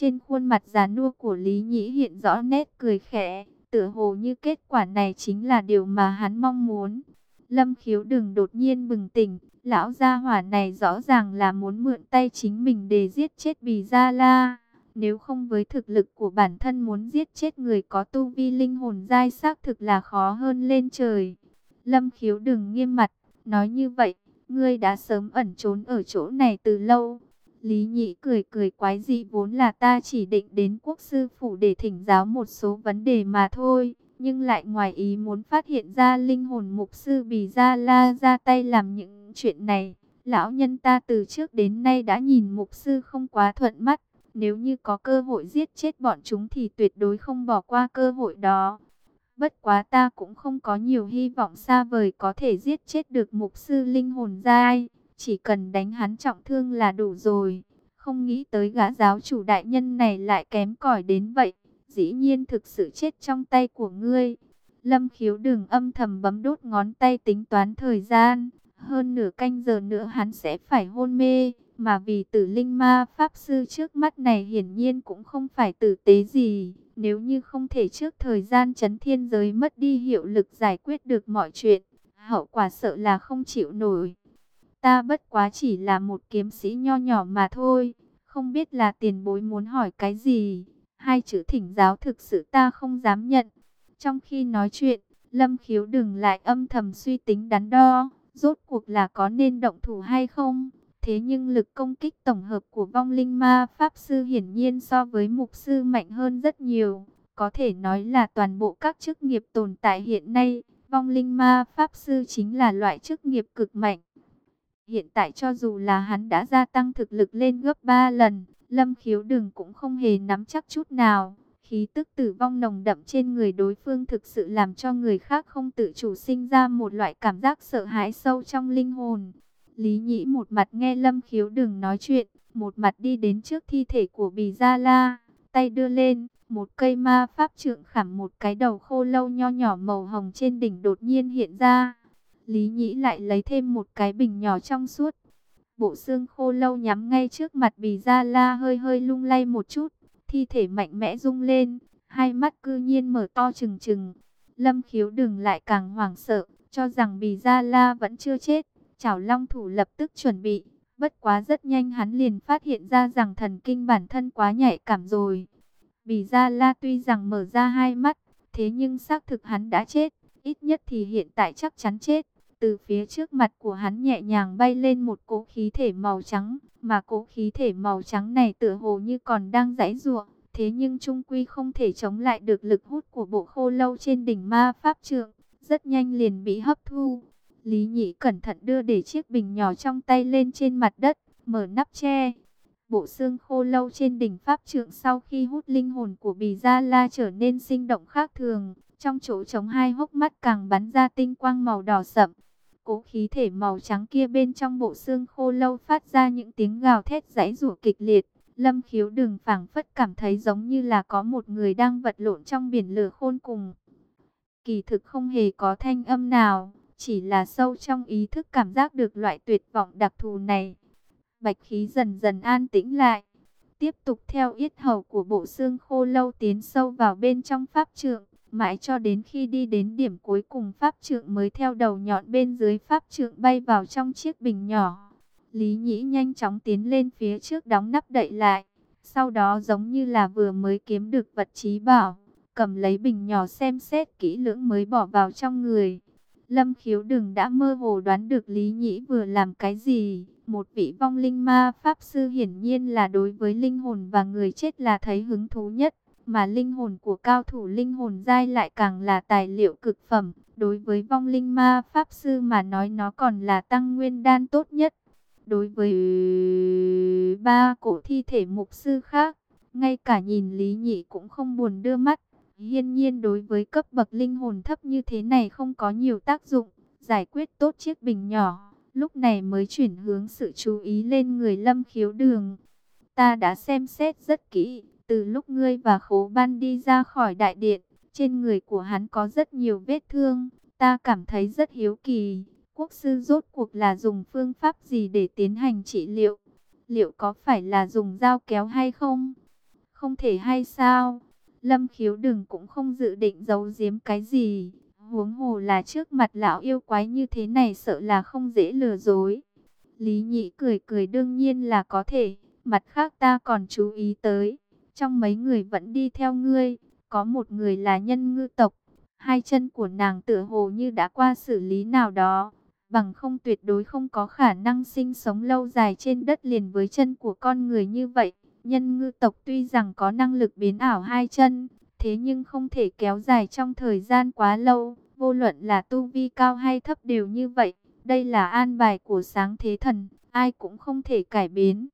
Trên khuôn mặt già nua của Lý Nhĩ hiện rõ nét cười khẽ, tựa hồ như kết quả này chính là điều mà hắn mong muốn. Lâm khiếu đừng đột nhiên bừng tỉnh, lão gia hỏa này rõ ràng là muốn mượn tay chính mình để giết chết bì gia la. Nếu không với thực lực của bản thân muốn giết chết người có tu vi linh hồn dai xác thực là khó hơn lên trời. Lâm khiếu đừng nghiêm mặt, nói như vậy, ngươi đã sớm ẩn trốn ở chỗ này từ lâu. Lý nhị cười cười quái dị vốn là ta chỉ định đến quốc sư phủ để thỉnh giáo một số vấn đề mà thôi. Nhưng lại ngoài ý muốn phát hiện ra linh hồn mục sư Bì Gia La ra tay làm những chuyện này. Lão nhân ta từ trước đến nay đã nhìn mục sư không quá thuận mắt. Nếu như có cơ hội giết chết bọn chúng thì tuyệt đối không bỏ qua cơ hội đó. Bất quá ta cũng không có nhiều hy vọng xa vời có thể giết chết được mục sư linh hồn giai. Chỉ cần đánh hắn trọng thương là đủ rồi. Không nghĩ tới gã giáo chủ đại nhân này lại kém cỏi đến vậy. Dĩ nhiên thực sự chết trong tay của ngươi. Lâm khiếu đừng âm thầm bấm đốt ngón tay tính toán thời gian. Hơn nửa canh giờ nữa hắn sẽ phải hôn mê. Mà vì tử linh ma pháp sư trước mắt này hiển nhiên cũng không phải tử tế gì. Nếu như không thể trước thời gian chấn thiên giới mất đi hiệu lực giải quyết được mọi chuyện, hậu quả sợ là không chịu nổi. Ta bất quá chỉ là một kiếm sĩ nho nhỏ mà thôi, không biết là tiền bối muốn hỏi cái gì. Hai chữ thỉnh giáo thực sự ta không dám nhận. Trong khi nói chuyện, Lâm Khiếu đừng lại âm thầm suy tính đắn đo, rốt cuộc là có nên động thủ hay không. Thế nhưng lực công kích tổng hợp của vong linh ma Pháp Sư hiển nhiên so với mục sư mạnh hơn rất nhiều. Có thể nói là toàn bộ các chức nghiệp tồn tại hiện nay, vong linh ma Pháp Sư chính là loại chức nghiệp cực mạnh. Hiện tại cho dù là hắn đã gia tăng thực lực lên gấp 3 lần, Lâm Khiếu Đừng cũng không hề nắm chắc chút nào. Khí tức tử vong nồng đậm trên người đối phương thực sự làm cho người khác không tự chủ sinh ra một loại cảm giác sợ hãi sâu trong linh hồn. Lý Nhĩ một mặt nghe Lâm Khiếu Đừng nói chuyện, một mặt đi đến trước thi thể của Bì Gia La, tay đưa lên, một cây ma pháp trượng khảm một cái đầu khô lâu nho nhỏ màu hồng trên đỉnh đột nhiên hiện ra. Lý Nhĩ lại lấy thêm một cái bình nhỏ trong suốt. Bộ xương khô lâu nhắm ngay trước mặt Bì Gia La hơi hơi lung lay một chút, thi thể mạnh mẽ rung lên, hai mắt cư nhiên mở to trừng trừng. Lâm Khiếu Đừng lại càng hoảng sợ, cho rằng Bì Gia La vẫn chưa chết. Chảo Long thủ lập tức chuẩn bị, bất quá rất nhanh hắn liền phát hiện ra rằng thần kinh bản thân quá nhạy cảm rồi. Bì Gia La tuy rằng mở ra hai mắt, thế nhưng xác thực hắn đã chết, ít nhất thì hiện tại chắc chắn chết. Từ phía trước mặt của hắn nhẹ nhàng bay lên một cỗ khí thể màu trắng, mà cỗ khí thể màu trắng này tựa hồ như còn đang giãy giụa, thế nhưng trung quy không thể chống lại được lực hút của bộ khô lâu trên đỉnh ma pháp trượng, rất nhanh liền bị hấp thu. Lý Nhị cẩn thận đưa để chiếc bình nhỏ trong tay lên trên mặt đất, mở nắp che. Bộ xương khô lâu trên đỉnh pháp trượng sau khi hút linh hồn của bì gia la trở nên sinh động khác thường. Trong chỗ trống hai hốc mắt càng bắn ra tinh quang màu đỏ sậm. Cố khí thể màu trắng kia bên trong bộ xương khô lâu phát ra những tiếng gào thét giãy rủa kịch liệt. Lâm khiếu đừng phảng phất cảm thấy giống như là có một người đang vật lộn trong biển lửa khôn cùng. Kỳ thực không hề có thanh âm nào, chỉ là sâu trong ý thức cảm giác được loại tuyệt vọng đặc thù này. Bạch khí dần dần an tĩnh lại. Tiếp tục theo yết hầu của bộ xương khô lâu tiến sâu vào bên trong pháp trượng. Mãi cho đến khi đi đến điểm cuối cùng pháp trượng mới theo đầu nhọn bên dưới pháp trượng bay vào trong chiếc bình nhỏ. Lý Nhĩ nhanh chóng tiến lên phía trước đóng nắp đậy lại. Sau đó giống như là vừa mới kiếm được vật trí bảo, cầm lấy bình nhỏ xem xét kỹ lưỡng mới bỏ vào trong người. Lâm khiếu đừng đã mơ hồ đoán được Lý Nhĩ vừa làm cái gì. Một vị vong linh ma pháp sư hiển nhiên là đối với linh hồn và người chết là thấy hứng thú nhất. Mà linh hồn của cao thủ linh hồn giai lại càng là tài liệu cực phẩm. Đối với vong linh ma pháp sư mà nói nó còn là tăng nguyên đan tốt nhất. Đối với ba cổ thi thể mục sư khác, ngay cả nhìn Lý Nhị cũng không buồn đưa mắt. Hiên nhiên đối với cấp bậc linh hồn thấp như thế này không có nhiều tác dụng, giải quyết tốt chiếc bình nhỏ, lúc này mới chuyển hướng sự chú ý lên người lâm khiếu đường. Ta đã xem xét rất kỹ, từ lúc ngươi và khố ban đi ra khỏi đại điện, trên người của hắn có rất nhiều vết thương, ta cảm thấy rất hiếu kỳ, quốc sư rốt cuộc là dùng phương pháp gì để tiến hành trị liệu, liệu có phải là dùng dao kéo hay không? Không thể hay sao? Lâm khiếu đừng cũng không dự định giấu giếm cái gì. Huống hồ là trước mặt lão yêu quái như thế này sợ là không dễ lừa dối. Lý nhị cười cười đương nhiên là có thể. Mặt khác ta còn chú ý tới. Trong mấy người vẫn đi theo ngươi. Có một người là nhân ngư tộc. Hai chân của nàng tựa hồ như đã qua xử lý nào đó. Bằng không tuyệt đối không có khả năng sinh sống lâu dài trên đất liền với chân của con người như vậy. Nhân ngư tộc tuy rằng có năng lực biến ảo hai chân, thế nhưng không thể kéo dài trong thời gian quá lâu, vô luận là tu vi cao hay thấp đều như vậy. Đây là an bài của sáng thế thần, ai cũng không thể cải biến.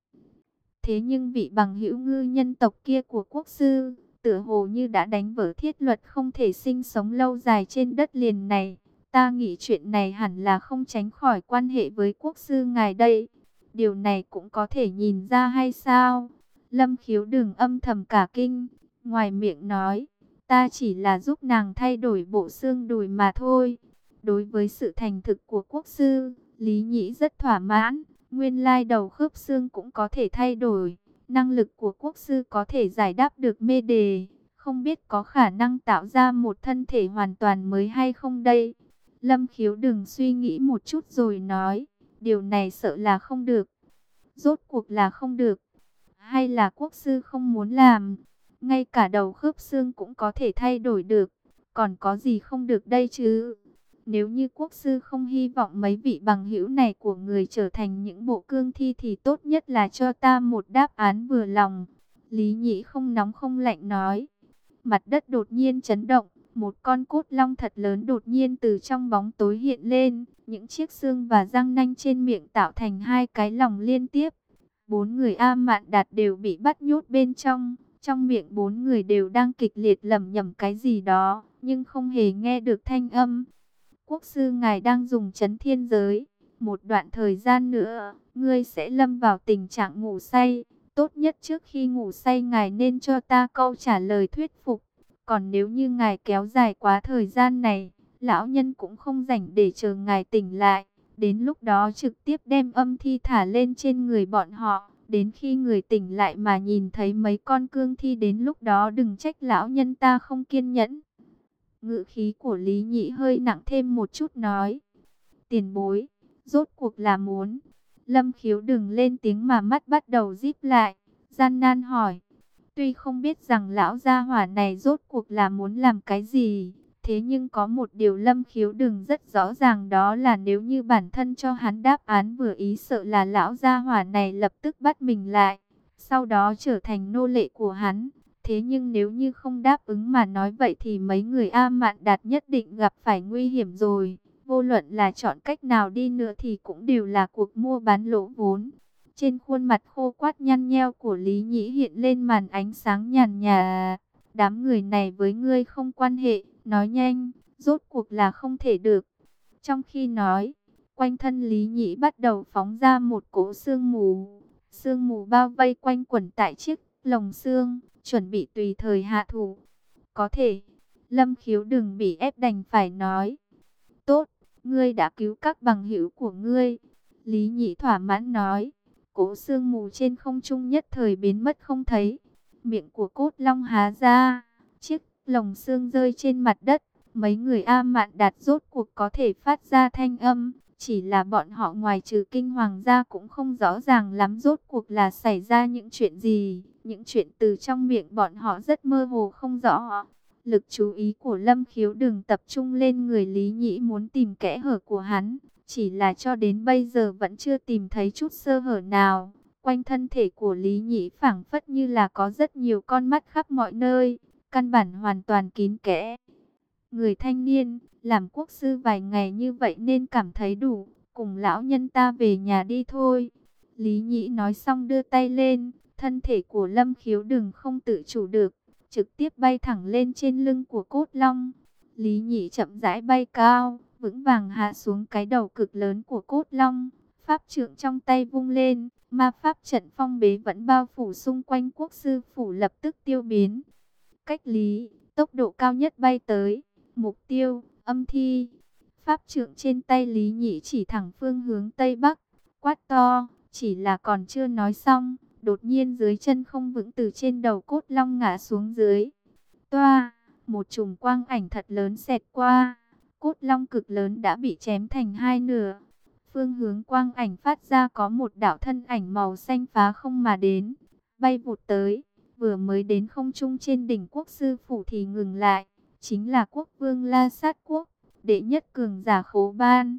Thế nhưng vị bằng hữu ngư nhân tộc kia của quốc sư, tựa hồ như đã đánh vỡ thiết luật không thể sinh sống lâu dài trên đất liền này. Ta nghĩ chuyện này hẳn là không tránh khỏi quan hệ với quốc sư ngài đây. Điều này cũng có thể nhìn ra hay sao? Lâm khiếu đừng âm thầm cả kinh, ngoài miệng nói, ta chỉ là giúp nàng thay đổi bộ xương đùi mà thôi. Đối với sự thành thực của quốc sư, Lý Nhĩ rất thỏa mãn, nguyên lai đầu khớp xương cũng có thể thay đổi. Năng lực của quốc sư có thể giải đáp được mê đề, không biết có khả năng tạo ra một thân thể hoàn toàn mới hay không đây. Lâm khiếu đừng suy nghĩ một chút rồi nói, điều này sợ là không được. Rốt cuộc là không được hay là quốc sư không muốn làm, ngay cả đầu khớp xương cũng có thể thay đổi được, còn có gì không được đây chứ? Nếu như quốc sư không hy vọng mấy vị bằng hữu này của người trở thành những bộ cương thi thì tốt nhất là cho ta một đáp án vừa lòng. Lý nhị không nóng không lạnh nói. Mặt đất đột nhiên chấn động, một con cốt long thật lớn đột nhiên từ trong bóng tối hiện lên. Những chiếc xương và răng nanh trên miệng tạo thành hai cái lòng liên tiếp. Bốn người A Mạn Đạt đều bị bắt nhốt bên trong. Trong miệng bốn người đều đang kịch liệt lẩm nhẩm cái gì đó, nhưng không hề nghe được thanh âm. Quốc sư ngài đang dùng chấn thiên giới. Một đoạn thời gian nữa, ngươi sẽ lâm vào tình trạng ngủ say. Tốt nhất trước khi ngủ say ngài nên cho ta câu trả lời thuyết phục. Còn nếu như ngài kéo dài quá thời gian này, lão nhân cũng không rảnh để chờ ngài tỉnh lại. Đến lúc đó trực tiếp đem âm thi thả lên trên người bọn họ. Đến khi người tỉnh lại mà nhìn thấy mấy con cương thi đến lúc đó đừng trách lão nhân ta không kiên nhẫn. Ngự khí của Lý Nhị hơi nặng thêm một chút nói. Tiền bối, rốt cuộc là muốn. Lâm khiếu đừng lên tiếng mà mắt bắt đầu díp lại. Gian nan hỏi. Tuy không biết rằng lão gia hỏa này rốt cuộc là muốn làm cái gì. Thế nhưng có một điều lâm khiếu đừng rất rõ ràng đó là nếu như bản thân cho hắn đáp án vừa ý sợ là lão gia hỏa này lập tức bắt mình lại. Sau đó trở thành nô lệ của hắn. Thế nhưng nếu như không đáp ứng mà nói vậy thì mấy người A Mạn Đạt nhất định gặp phải nguy hiểm rồi. Vô luận là chọn cách nào đi nữa thì cũng đều là cuộc mua bán lỗ vốn. Trên khuôn mặt khô quát nhăn nheo của Lý Nhĩ hiện lên màn ánh sáng nhàn nhà. Đám người này với ngươi không quan hệ, nói nhanh, rốt cuộc là không thể được. Trong khi nói, quanh thân Lý Nhĩ bắt đầu phóng ra một cỗ sương mù. Sương mù bao vây quanh quẩn tại chiếc lồng xương, chuẩn bị tùy thời hạ thủ. Có thể, Lâm Khiếu đừng bị ép đành phải nói. Tốt, ngươi đã cứu các bằng hữu của ngươi. Lý nhị thỏa mãn nói, cỗ sương mù trên không trung nhất thời biến mất không thấy. Miệng của cốt long há ra, chiếc lồng xương rơi trên mặt đất. Mấy người A Mạn Đạt rốt cuộc có thể phát ra thanh âm, chỉ là bọn họ ngoài trừ kinh hoàng ra cũng không rõ ràng lắm rốt cuộc là xảy ra những chuyện gì. Những chuyện từ trong miệng bọn họ rất mơ hồ không rõ. Lực chú ý của Lâm Khiếu đừng tập trung lên người Lý Nhĩ muốn tìm kẽ hở của hắn. Chỉ là cho đến bây giờ vẫn chưa tìm thấy chút sơ hở nào. Quanh thân thể của Lý Nhĩ phảng phất như là có rất nhiều con mắt khắp mọi nơi căn bản hoàn toàn kín kẽ. Người thanh niên, làm quốc sư vài ngày như vậy nên cảm thấy đủ, cùng lão nhân ta về nhà đi thôi. Lý Nhĩ nói xong đưa tay lên, thân thể của Lâm Khiếu đừng không tự chủ được, trực tiếp bay thẳng lên trên lưng của cốt long. Lý nhị chậm rãi bay cao, vững vàng hạ xuống cái đầu cực lớn của cốt long. Pháp trượng trong tay vung lên, ma pháp trận phong bế vẫn bao phủ xung quanh quốc sư phủ lập tức tiêu biến cách lý, tốc độ cao nhất bay tới, mục tiêu, âm thi. Pháp trượng trên tay Lý Nhị chỉ thẳng phương hướng Tây Bắc, quát to, chỉ là còn chưa nói xong, Đột nhiên dưới chân không vững từ trên đầu cốt long ngã xuống dưới. Toa, một chùm quang ảnh thật lớn xẹt qua. Cốt long cực lớn đã bị chém thành hai nửa. Phương hướng quang ảnh phát ra có một đạo thân ảnh màu xanh phá không mà đến. Bay vụt tới, vừa mới đến không trung trên đỉnh quốc sư phủ thì ngừng lại. Chính là quốc vương La Sát Quốc, đệ nhất cường giả khố ban.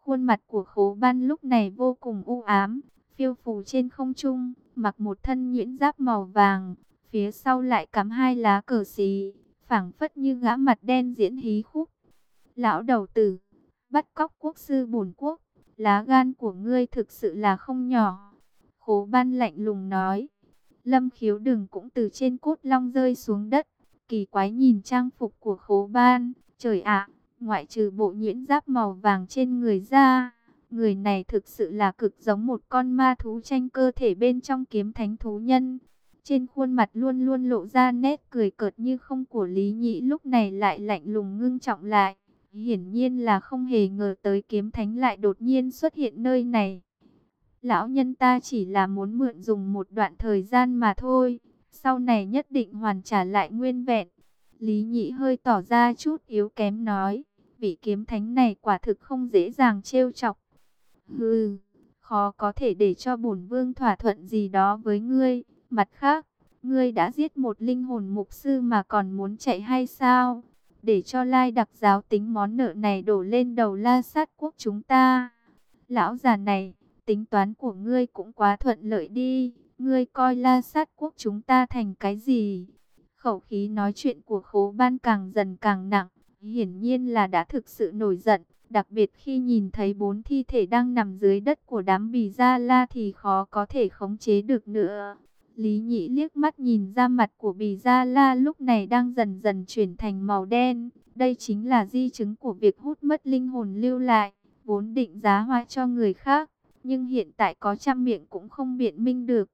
Khuôn mặt của khố ban lúc này vô cùng u ám, phiêu phù trên không trung, mặc một thân nhuyễn giáp màu vàng, phía sau lại cắm hai lá cờ xí, phảng phất như gã mặt đen diễn hí khúc. Lão đầu tử, bắt cóc quốc sư bổn quốc, lá gan của ngươi thực sự là không nhỏ. Khố ban lạnh lùng nói, lâm khiếu đừng cũng từ trên cốt long rơi xuống đất, kỳ quái nhìn trang phục của khố ban, trời ạ, ngoại trừ bộ nhuyễn giáp màu vàng trên người ra Người này thực sự là cực giống một con ma thú tranh cơ thể bên trong kiếm thánh thú nhân. Trên khuôn mặt luôn luôn lộ ra nét cười cợt như không của Lý Nhĩ, lúc này lại lạnh lùng ngưng trọng lại. Hiển nhiên là không hề ngờ tới kiếm thánh lại đột nhiên xuất hiện nơi này. Lão nhân ta chỉ là muốn mượn dùng một đoạn thời gian mà thôi. Sau này nhất định hoàn trả lại nguyên vẹn. Lý Nhĩ hơi tỏ ra chút yếu kém nói. Vị kiếm thánh này quả thực không dễ dàng trêu chọc. Hừ, khó có thể để cho bổn vương thỏa thuận gì đó với ngươi. Mặt khác, ngươi đã giết một linh hồn mục sư mà còn muốn chạy hay sao? Để cho lai đặc giáo tính món nợ này đổ lên đầu la sát quốc chúng ta. Lão già này, tính toán của ngươi cũng quá thuận lợi đi. Ngươi coi la sát quốc chúng ta thành cái gì? Khẩu khí nói chuyện của khố ban càng dần càng nặng. Hiển nhiên là đã thực sự nổi giận. Đặc biệt khi nhìn thấy bốn thi thể đang nằm dưới đất của đám bì gia la thì khó có thể khống chế được nữa. Lý nhị liếc mắt nhìn ra mặt của bì gia la lúc này đang dần dần chuyển thành màu đen. Đây chính là di chứng của việc hút mất linh hồn lưu lại, vốn định giá hoa cho người khác. Nhưng hiện tại có trăm miệng cũng không biện minh được.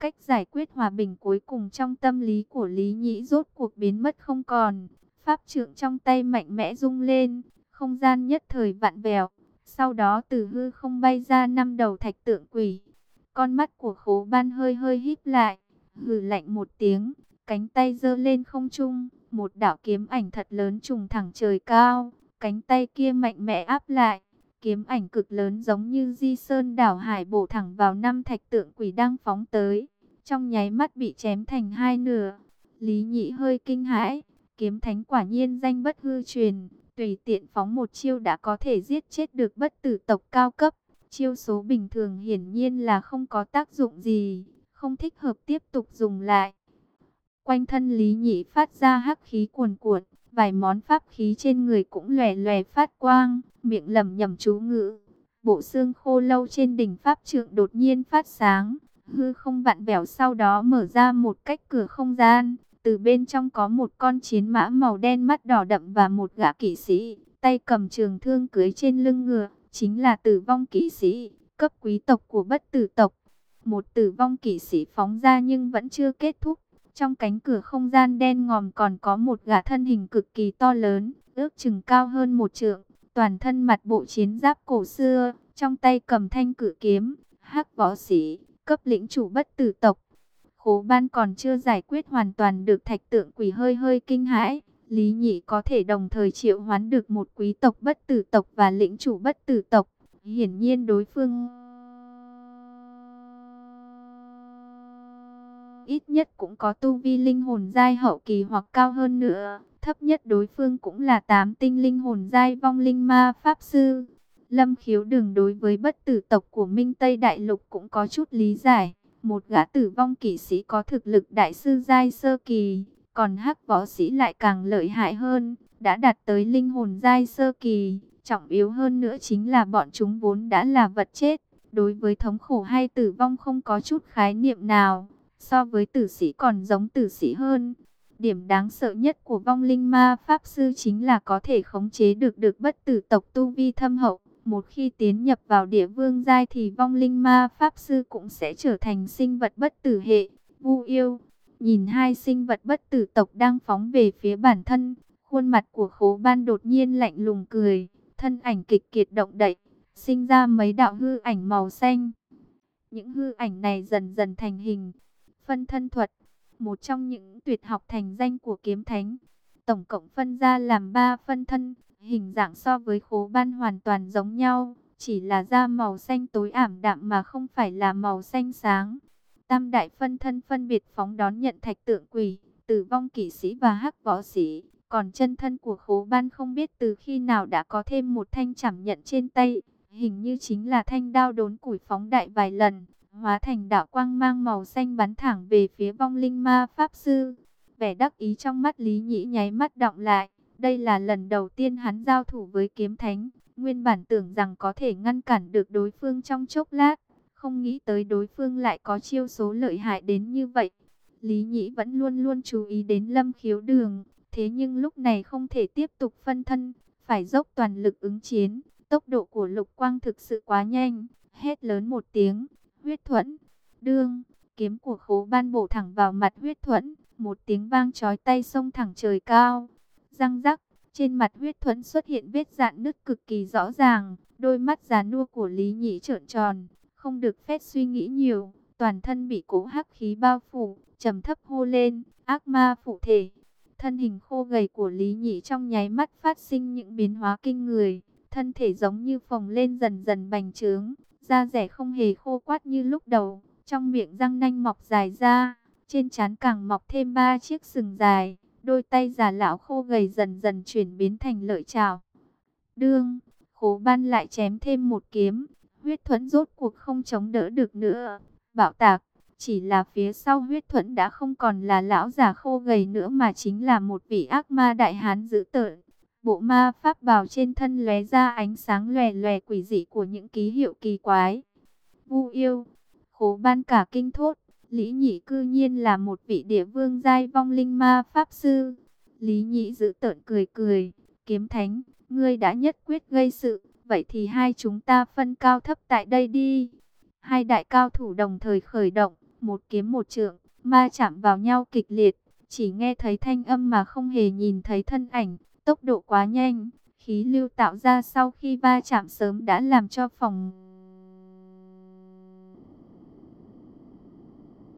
Cách giải quyết hòa bình cuối cùng trong tâm lý của Lý Nhĩ rốt cuộc biến mất không còn. Pháp trượng trong tay mạnh mẽ rung lên, không gian nhất thời vặn vẹo. Sau đó từ hư không bay ra năm đầu thạch tượng quỷ. Con mắt của khố ban hơi hơi híp lại, hừ lạnh một tiếng, cánh tay giơ lên không trung, một đạo kiếm ảnh thật lớn trùng thẳng trời cao, cánh tay kia mạnh mẽ áp lại, kiếm ảnh cực lớn giống như di sơn đảo hải bổ thẳng vào năm thạch tượng quỷ đang phóng tới, trong nháy mắt bị chém thành hai nửa. Lý Nhị hơi kinh hãi, kiếm thánh quả nhiên danh bất hư truyền, tùy tiện phóng một chiêu đã có thể giết chết được bất tử tộc cao cấp. Chiêu số bình thường hiển nhiên là không có tác dụng gì, không thích hợp tiếp tục dùng lại. Quanh thân Lý Nhị phát ra hắc khí cuồn cuộn, vài món pháp khí trên người cũng lòe lòe phát quang, miệng lẩm nhẩm chú ngữ. Bộ xương khô lâu trên đỉnh pháp trượng đột nhiên phát sáng, hư không vặn vẹo sau đó mở ra một cách cửa không gian, từ bên trong có một con chiến mã màu đen mắt đỏ đậm và một gã kỵ sĩ, tay cầm trường thương cưới trên lưng ngựa, chính là tử vong kỵ sĩ, cấp quý tộc của bất tử tộc. Một tử vong kỵ sĩ phóng ra nhưng vẫn chưa kết thúc. Trong cánh cửa không gian đen ngòm còn có một gã thân hình cực kỳ to lớn, ước chừng cao hơn một trượng, toàn thân mặt bộ chiến giáp cổ xưa, trong tay cầm thanh cử kiếm, hắc võ sĩ, cấp lĩnh chủ bất tử tộc. Khố ban còn chưa giải quyết hoàn toàn được thạch tượng quỷ hơi hơi kinh hãi. Lý nhị có thể đồng thời triệu hoán được một quý tộc bất tử tộc và lĩnh chủ bất tử tộc. Hiển nhiên đối phương... Ít nhất cũng có tu vi linh hồn giai hậu kỳ hoặc cao hơn nữa. Thấp nhất đối phương cũng là tám tinh linh hồn giai vong linh ma pháp sư. Lâm khiếu đường đối với bất tử tộc của Minh Tây Đại Lục cũng có chút lý giải một gã tử vong kỵ sĩ có thực lực đại sư giai sơ kỳ, còn hắc võ sĩ lại càng lợi hại hơn, đã đạt tới linh hồn giai sơ kỳ. Trọng yếu hơn nữa chính là bọn chúng vốn đã là vật chết, đối với thống khổ hay tử vong không có chút khái niệm nào, so với tử sĩ còn giống tử sĩ hơn. Điểm đáng sợ nhất của vong linh ma pháp sư chính là có thể khống chế được được bất tử tộc tu vi thâm hậu. Một khi tiến nhập vào địa vương giai thì vong linh ma pháp sư cũng sẽ trở thành sinh vật bất tử hệ, vu yêu. Nhìn hai sinh vật bất tử tộc đang phóng về phía bản thân, khuôn mặt của khố ban đột nhiên lạnh lùng cười, thân ảnh kịch kiệt động đậy, sinh ra mấy đạo hư ảnh màu xanh. những hư ảnh này dần dần thành hình. Phân thân thuật, một trong những tuyệt học thành danh của kiếm thánh. Tổng cộng phân ra làm ba phân thân, hình dạng so với khố ban hoàn toàn giống nhau, chỉ là da màu xanh tối ảm đạm mà không phải là màu xanh sáng. Tam đại phân thân phân biệt phóng đón nhận thạch tượng quỷ, tử vong kỵ sĩ và hắc võ sĩ. Còn chân thân của khố ban không biết từ khi nào đã có thêm một thanh chảm nhận trên tay. Hình như chính là thanh đao đốn củi phóng đại vài lần, hóa thành đạo quang mang màu xanh bắn thẳng về phía vong linh ma pháp sư. Vẻ đắc ý trong mắt Lý Nhĩ nháy mắt động lại. Đây là lần đầu tiên hắn giao thủ với kiếm thánh. Nguyên bản tưởng rằng có thể ngăn cản được đối phương trong chốc lát. Không nghĩ tới đối phương lại có chiêu số lợi hại đến như vậy. Lý Nhĩ vẫn luôn luôn chú ý đến lâm khiếu đường. Thế nhưng lúc này không thể tiếp tục phân thân. Phải dốc toàn lực ứng chiến. Tốc độ của lục quang thực sự quá nhanh. Hét lớn một tiếng. Huyết thuẫn. Đương. Kiếm của khố ban bổ thẳng vào mặt huyết thuẫn. Một tiếng vang chói tay xông thẳng trời cao. Răng rắc. Trên mặt huyết thuẫn xuất hiện vết dạn nứt cực kỳ rõ ràng. Đôi mắt già nua của Lý Nhĩ trợn tròn. Không được phép suy nghĩ nhiều. Toàn thân bị cố hắc khí bao phủ. trầm thấp hô lên. Ác ma phụ thể. Thân hình khô gầy của Lý Nhĩ trong nháy mắt phát sinh những biến hóa kinh người thân thể giống như phồng lên dần dần bành trướng, da rẻ không hề khô quát như lúc đầu, trong miệng răng nanh mọc dài ra, trên trán càng mọc thêm ba chiếc sừng dài, đôi tay già lão khô gầy dần dần chuyển biến thành lợi chảo. Đương, khố ban lại chém thêm một kiếm, huyết thuẫn rốt cuộc không chống đỡ được nữa, bạo tạc. Chỉ là phía sau huyết thuẫn đã không còn là lão già khô gầy nữa mà chính là một vị ác ma đại hán dữ tợn. Bộ ma pháp bào trên thân lóe ra ánh sáng lòe lòe quỷ dị của những ký hiệu kỳ quái. Vu yêu, khố ban cả kinh thốt, Lý Nhị cư nhiên là một vị địa vương giai vong linh ma pháp sư. Lý Nhị giữ tợn cười cười, kiếm thánh, ngươi đã nhất quyết gây sự, vậy thì hai chúng ta phân cao thấp tại đây đi. Hai đại cao thủ đồng thời khởi động, một kiếm một trượng, ma chạm vào nhau kịch liệt, chỉ nghe thấy thanh âm mà không hề nhìn thấy thân ảnh, Tốc độ quá nhanh, khí lưu tạo ra sau khi va chạm sớm đã làm cho phòng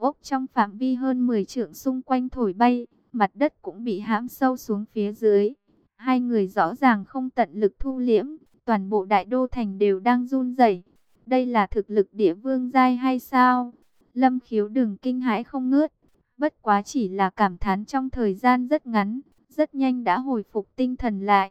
ốc trong phạm vi hơn 10 trượng xung quanh thổi bay, mặt đất cũng bị hãm sâu xuống phía dưới. Hai người rõ ràng không tận lực thu liễm, toàn bộ đại đô thành đều đang run rẩy. Đây là thực lực địa vương giai hay sao? Lâm khiếu đừng kinh hãi không ngớt, bất quá chỉ là cảm thán trong thời gian rất ngắn, rất nhanh đã hồi phục tinh thần lại.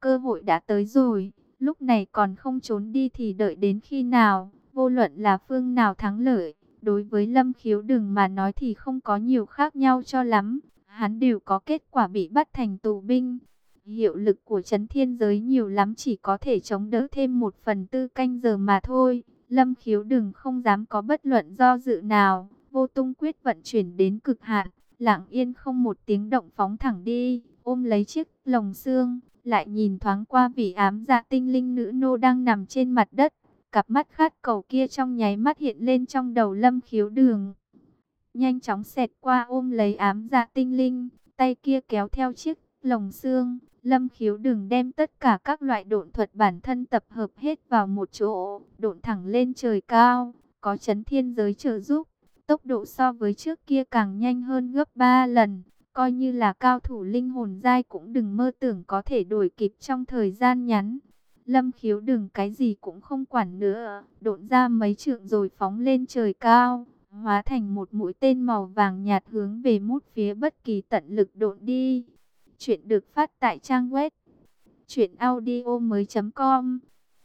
Cơ hội đã tới rồi, lúc này còn không trốn đi thì đợi đến khi nào, vô luận là phương nào thắng lợi. Đối với Lâm Khiếu Đừng mà nói thì không có nhiều khác nhau cho lắm, hắn đều có kết quả bị bắt thành tù binh. Hiệu lực của chấn thiên giới nhiều lắm chỉ có thể chống đỡ thêm một phần tư canh giờ mà thôi. Lâm Khiếu Đừng không dám có bất luận do dự nào, vô tung quyết vận chuyển đến cực hạn lặng yên không một tiếng động phóng thẳng đi, ôm lấy chiếc lồng xương, lại nhìn thoáng qua vị ám dạ tinh linh nữ nô đang nằm trên mặt đất. Cặp mắt khát cầu kia trong nháy mắt hiện lên trong đầu lâm khiếu đường. Nhanh chóng xẹt qua ôm lấy ám dạ tinh linh, tay kia kéo theo chiếc lồng xương. Lâm khiếu đường đem tất cả các loại độn thuật bản thân tập hợp hết vào một chỗ, độn thẳng lên trời cao, có chấn thiên giới trợ giúp Tốc độ so với trước kia càng nhanh hơn gấp 3 lần. Coi như là cao thủ linh hồn dai cũng đừng mơ tưởng có thể đổi kịp trong thời gian ngắn. Lâm khiếu đừng cái gì cũng không quản nữa. Độn ra mấy trượng rồi phóng lên trời cao. Hóa thành một mũi tên màu vàng nhạt hướng về mút phía bất kỳ tận lực độn đi. Chuyện được phát tại trang web. Audio mới.com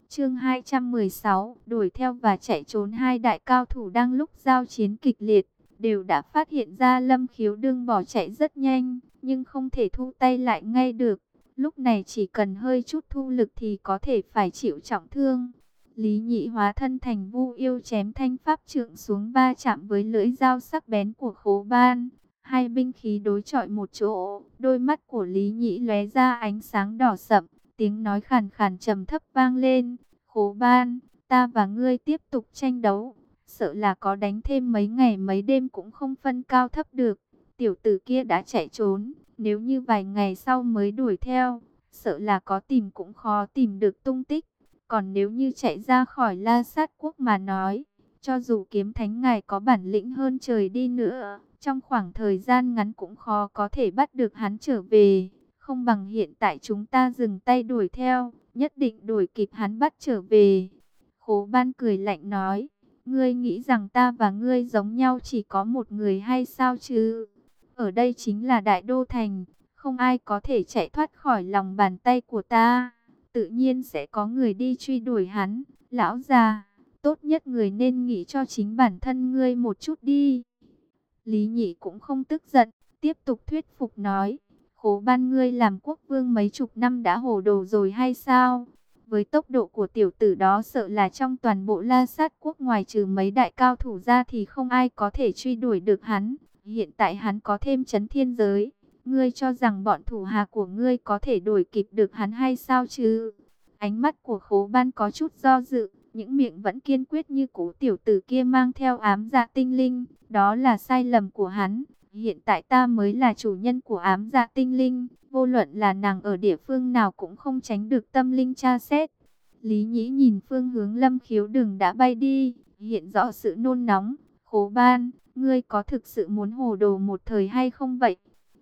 Chương 216, đuổi theo và chạy trốn hai đại cao thủ đang lúc giao chiến kịch liệt, đều đã phát hiện ra Lâm Khiếu Đương bỏ chạy rất nhanh, nhưng không thể thu tay lại ngay được. Lúc này chỉ cần hơi chút thu lực thì có thể phải chịu trọng thương. Lý Nhị hóa thân thành vu yêu chém thanh pháp trượng xuống ba chạm với lưỡi dao sắc bén của khố ban. Hai binh khí đối chọi một chỗ, đôi mắt của Lý Nhị lóe ra ánh sáng đỏ sậm, Tiếng nói khàn khàn trầm thấp vang lên. Khố ban, ta và ngươi tiếp tục tranh đấu. Sợ là có đánh thêm mấy ngày mấy đêm cũng không phân cao thấp được. Tiểu tử kia đã chạy trốn. Nếu như vài ngày sau mới đuổi theo, sợ là có tìm cũng khó tìm được tung tích. Còn nếu như chạy ra khỏi la sát quốc mà nói, Cho dù kiếm thánh ngài có bản lĩnh hơn trời đi nữa, trong khoảng thời gian ngắn cũng khó có thể bắt được hắn trở về. Không bằng hiện tại chúng ta dừng tay đuổi theo, nhất định đuổi kịp hắn bắt trở về. Khố ban cười lạnh nói, ngươi nghĩ rằng ta và ngươi giống nhau chỉ có một người hay sao chứ? Ở đây chính là Đại Đô Thành, không ai có thể chạy thoát khỏi lòng bàn tay của ta. Tự nhiên sẽ có người đi truy đuổi hắn, lão già, tốt nhất người nên nghĩ cho chính bản thân ngươi một chút đi. Lý Nhị cũng không tức giận, tiếp tục thuyết phục nói, khố ban ngươi làm quốc vương mấy chục năm đã hồ đồ rồi hay sao? Với tốc độ của tiểu tử đó sợ là trong toàn bộ la sát quốc ngoài trừ mấy đại cao thủ ra thì không ai có thể truy đuổi được hắn. Hiện tại hắn có thêm chấn thiên giới. Ngươi cho rằng bọn thủ hạ của ngươi có thể đuổi kịp được hắn hay sao chứ? Ánh mắt của khố ban có chút do dự. Những miệng vẫn kiên quyết như cũ tiểu tử kia mang theo ám dạ tinh linh. Đó là sai lầm của hắn. Hiện tại ta mới là chủ nhân của ám dạ tinh linh. Vô luận là nàng ở địa phương nào cũng không tránh được tâm linh tra xét. Lý Nhĩ nhìn phương hướng lâm khiếu Đường đã bay đi. Hiện rõ sự nôn nóng. Khố ban, ngươi có thực sự muốn hồ đồ một thời hay không vậy?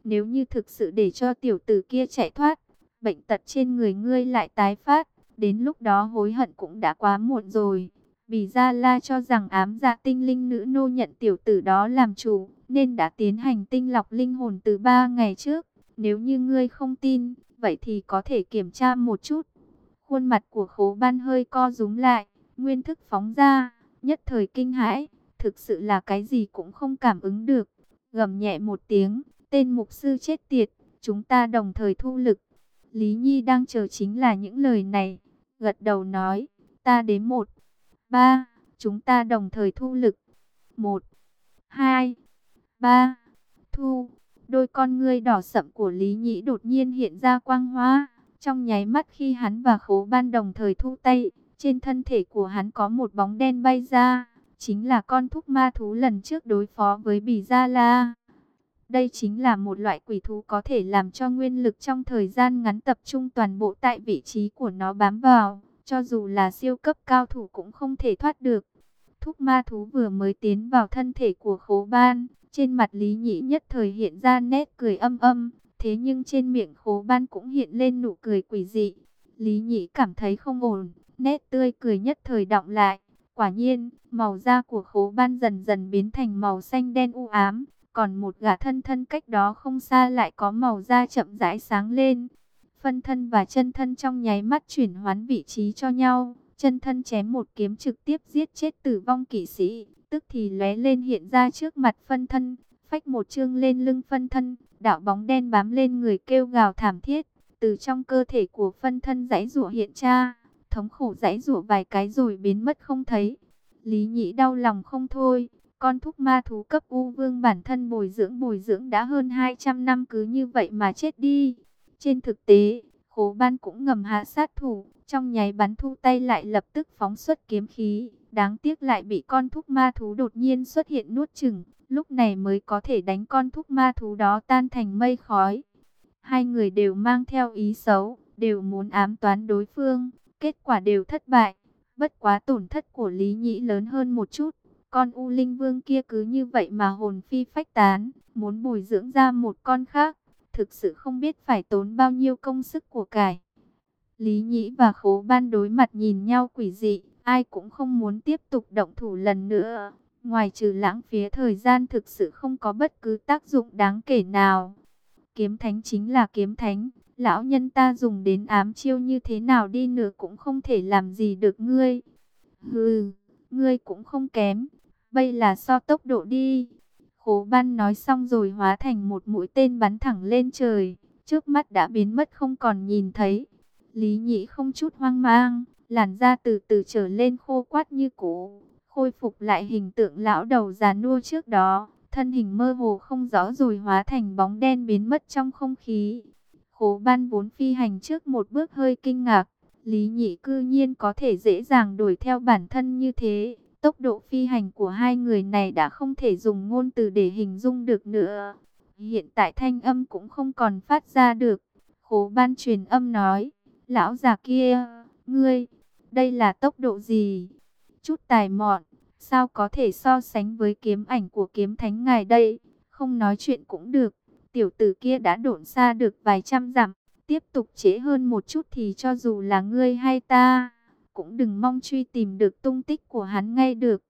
Nếu như thực sự để cho tiểu tử kia chạy thoát, bệnh tật trên người ngươi lại tái phát. Đến lúc đó hối hận cũng đã quá muộn rồi. Vì Gia La cho rằng ám dạ tinh linh nữ nô nhận tiểu tử đó làm chủ, nên đã tiến hành tinh lọc linh hồn từ ba ngày trước. Nếu như ngươi không tin, vậy thì có thể kiểm tra một chút. Khuôn mặt của khố ban hơi co rúm lại, nguyên thức phóng ra, nhất thời kinh hãi, thực sự là cái gì cũng không cảm ứng được. Gầm nhẹ một tiếng, tên mục sư chết tiệt, chúng ta đồng thời thu lực. Lý Nhi đang chờ chính là những lời này, gật đầu nói, ta đến một, ba, chúng ta đồng thời thu lực. Một, hai, ba, thu. Đôi con ngươi đỏ sậm của Lý Nhĩ đột nhiên hiện ra quang hóa. Trong nháy mắt khi hắn và khố ban đồng thời thu tay, trên thân thể của hắn có một bóng đen bay ra. Chính là con thúc ma thú lần trước đối phó với Bì Gia La. Đây chính là một loại quỷ thú có thể làm cho nguyên lực trong thời gian ngắn tập trung toàn bộ tại vị trí của nó bám vào. Cho dù là siêu cấp cao thủ cũng không thể thoát được. Thúc ma thú vừa mới tiến vào thân thể của khố ban, trên mặt Lý Nhĩ nhất thời hiện ra nét cười âm âm, thế nhưng trên miệng khố ban cũng hiện lên nụ cười quỷ dị. Lý Nhĩ cảm thấy không ổn, nét tươi cười nhất thời động lại. Quả nhiên, màu da của khố ban dần dần biến thành màu xanh đen u ám, còn một gã thân thân cách đó không xa lại có màu da chậm rãi sáng lên. Phân thân và chân thân trong nháy mắt chuyển hoán vị trí cho nhau, chân thân chém một kiếm trực tiếp giết chết tử vong kỵ sĩ, tức thì lóe lên hiện ra trước mặt phân thân, phách một chương lên lưng phân thân, đạo bóng đen bám lên người kêu gào thảm thiết, từ trong cơ thể của phân thân giãy rủa hiện ra, thống khổ rãy rủa vài cái rồi biến mất không thấy. Lý Nhĩ đau lòng không thôi, con thúc ma thú cấp U Vương bản thân bồi dưỡng bồi dưỡng đã hơn 200 năm cứ như vậy mà chết đi. Trên thực tế, Khố Ban cũng ngầm hạ sát thủ, trong nháy bắn thu tay lại lập tức phóng xuất kiếm khí, đáng tiếc lại bị con thúc ma thú đột nhiên xuất hiện nuốt chửng lúc này mới có thể đánh con thúc ma thú đó tan thành mây khói. Hai người đều mang theo ý xấu, đều muốn ám toán đối phương, kết quả đều thất bại. Bất quá tổn thất của Lý Nhĩ lớn hơn một chút, con U Linh Vương kia cứ như vậy mà hồn phi phách tán, muốn bồi dưỡng ra một con khác, thực sự không biết phải tốn bao nhiêu công sức của cải. Lý Nhĩ và Khố Ban đối mặt nhìn nhau quỷ dị, ai cũng không muốn tiếp tục động thủ lần nữa. Ngoài trừ lãng phí thời gian thực sự không có bất cứ tác dụng đáng kể nào. Kiếm thánh chính là kiếm thánh, lão nhân ta dùng đến ám chiêu như thế nào đi nữa cũng không thể làm gì được ngươi. Hừ, ngươi cũng không kém, bây là so tốc độ đi. Khố ban nói xong rồi hóa thành một mũi tên bắn thẳng lên trời, trước mắt đã biến mất không còn nhìn thấy. Lý nhị không chút hoang mang, làn da từ từ trở lên khô quát như cũ, khôi phục lại hình tượng lão đầu già nua trước đó, thân hình mơ hồ không rõ rồi hóa thành bóng đen biến mất trong không khí. Khố ban vốn phi hành trước một bước hơi kinh ngạc, Lý nhị cư nhiên có thể dễ dàng đuổi theo bản thân như thế. Tốc độ phi hành của hai người này đã không thể dùng ngôn từ để hình dung được nữa. Hiện tại thanh âm cũng không còn phát ra được. Khố ban truyền âm nói, lão già kia, ngươi, đây là tốc độ gì? Chút tài mọn, Sao có thể so sánh với kiếm ảnh của kiếm thánh ngài đây? Không nói chuyện cũng được. Tiểu tử kia đã độn xa được vài trăm dặm. Tiếp tục trễ hơn một chút thì cho dù là ngươi hay ta, cũng đừng mong truy tìm được tung tích của hắn ngay được.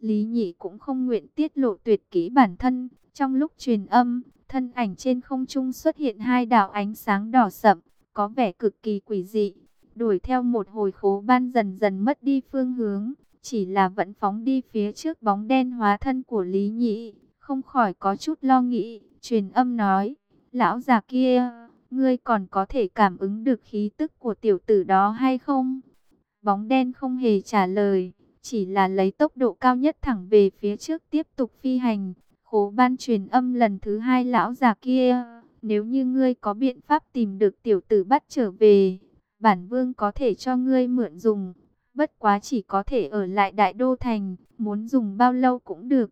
Lý Nhị cũng không nguyện tiết lộ tuyệt kỹ bản thân. Trong lúc truyền âm, thân ảnh trên không trung xuất hiện hai đạo ánh sáng đỏ sậm, có vẻ cực kỳ quỷ dị. Đuổi theo một hồi khố ban dần dần mất đi phương hướng, chỉ là vẫn phóng đi phía trước bóng đen hóa thân của Lý Nhị, không khỏi có chút lo nghĩ, truyền âm nói, lão già kia, ngươi còn có thể cảm ứng được khí tức của tiểu tử đó hay không? Bóng đen không hề trả lời, chỉ là lấy tốc độ cao nhất thẳng về phía trước tiếp tục phi hành. Khố ban truyền âm lần thứ hai lão già kia, nếu như ngươi có biện pháp tìm được tiểu tử bắt trở về, bản vương có thể cho ngươi mượn dùng. Bất quá chỉ có thể ở lại đại đô thành, muốn dùng bao lâu cũng được.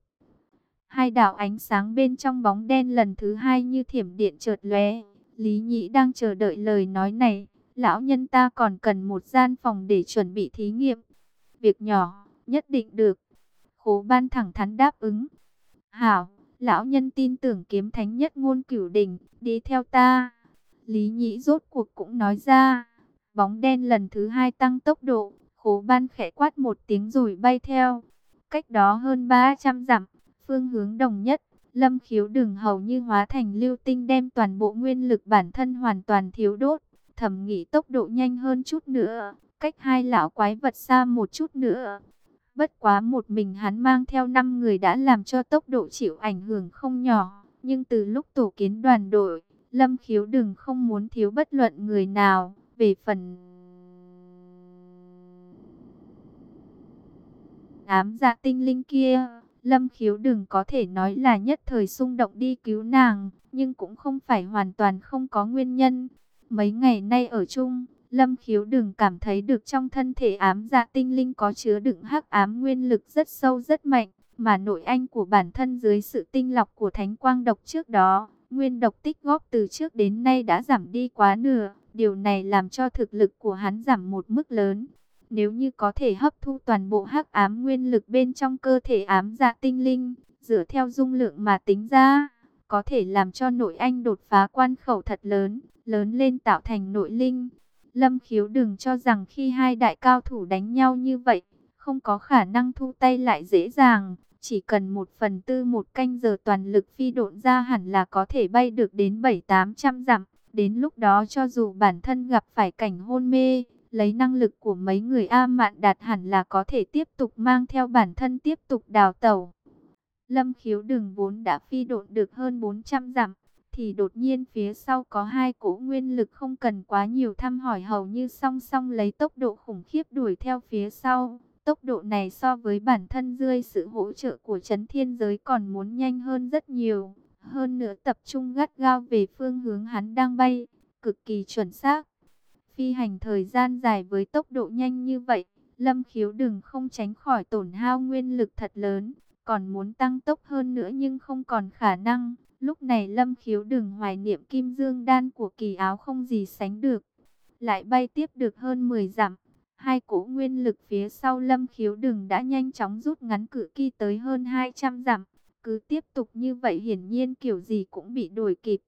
Hai đạo ánh sáng bên trong bóng đen lần thứ hai như thiểm điện chợt lóe. Lý Nhĩ đang chờ đợi lời nói này. Lão nhân ta còn cần một gian phòng để chuẩn bị thí nghiệm. Việc nhỏ, nhất định được. Khố ban thẳng thắn đáp ứng. Hảo, lão nhân tin tưởng kiếm thánh nhất ngôn cửu đỉnh, đi theo ta. Lý Nhĩ rốt cuộc cũng nói ra. Bóng đen lần thứ hai tăng tốc độ, khố ban khẽ quát một tiếng rồi bay theo. Cách đó hơn 300 dặm, phương hướng đồng nhất, lâm khiếu đường hầu như hóa thành lưu tinh đem toàn bộ nguyên lực bản thân hoàn toàn thiếu đốt. thẩm nghĩ tốc độ nhanh hơn chút nữa, cách hai lão quái vật xa một chút nữa. Bất quá một mình hắn mang theo 5 người đã làm cho tốc độ chịu ảnh hưởng không nhỏ. Nhưng từ lúc tổ kiến đoàn đội, Lâm Khiếu đừng không muốn thiếu bất luận người nào. Về phần ám dạ tinh linh kia, Lâm Khiếu đừng có thể nói là nhất thời xung động đi cứu nàng, nhưng cũng không phải hoàn toàn không có nguyên nhân. Mấy ngày nay ở chung, Lâm khiếu đừng cảm thấy được trong thân thể ám dạ tinh linh có chứa đựng hắc ám nguyên lực rất sâu rất mạnh, mà nội anh của bản thân dưới sự tinh lọc của thánh quang độc trước đó, nguyên độc tích góp từ trước đến nay đã giảm đi quá nửa, điều này làm cho thực lực của hắn giảm một mức lớn. Nếu như có thể hấp thu toàn bộ hắc ám nguyên lực bên trong cơ thể ám dạ tinh linh, dựa theo dung lượng mà tính ra, có thể làm cho nội anh đột phá quan khẩu thật lớn, lớn lên tạo thành nội linh. Lâm khiếu đừng cho rằng khi hai đại cao thủ đánh nhau như vậy, không có khả năng thu tay lại dễ dàng. Chỉ cần một phần tư một canh giờ toàn lực phi độn ra hẳn là có thể bay được đến 7-800 dặm. Đến lúc đó cho dù bản thân gặp phải cảnh hôn mê, lấy năng lực của mấy người A Mạn Đạt hẳn là có thể tiếp tục mang theo bản thân tiếp tục đào tẩu. Lâm khiếu đường vốn đã phi độn được hơn 400 dặm, thì đột nhiên phía sau có hai cỗ nguyên lực không cần quá nhiều thăm hỏi hầu như song song lấy tốc độ khủng khiếp đuổi theo phía sau. Tốc độ này so với bản thân rơi sự hỗ trợ của chấn thiên giới còn muốn nhanh hơn rất nhiều. Hơn nữa tập trung gắt gao về phương hướng hắn đang bay, cực kỳ chuẩn xác. Phi hành thời gian dài với tốc độ nhanh như vậy, Lâm khiếu đừng không tránh khỏi tổn hao nguyên lực thật lớn, còn muốn tăng tốc hơn nữa nhưng không còn khả năng. Lúc này Lâm Khiếu đừng hoài niệm kim dương đan của kỳ áo không gì sánh được. Lại bay tiếp được hơn 10 dặm. Hai cỗ nguyên lực phía sau Lâm Khiếu đừng đã nhanh chóng rút ngắn cự kỳ tới hơn 200 dặm. Cứ tiếp tục như vậy hiển nhiên kiểu gì cũng bị đuổi kịp.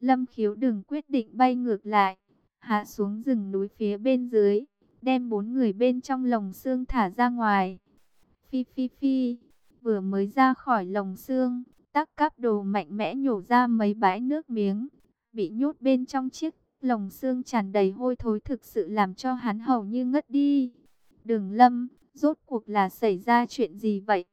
Lâm Khiếu đừng quyết định bay ngược lại. Hạ xuống rừng núi phía bên dưới. Đem bốn người bên trong lồng xương thả ra ngoài. Phi phi phi. Vừa mới ra khỏi lồng xương Tắc cáp đồ mạnh mẽ nhổ ra mấy bãi nước miếng, bị nhốt bên trong chiếc lồng xương tràn đầy hôi thối thực sự làm cho hắn hầu như ngất đi. Đường lâm, rốt cuộc là xảy ra chuyện gì vậy?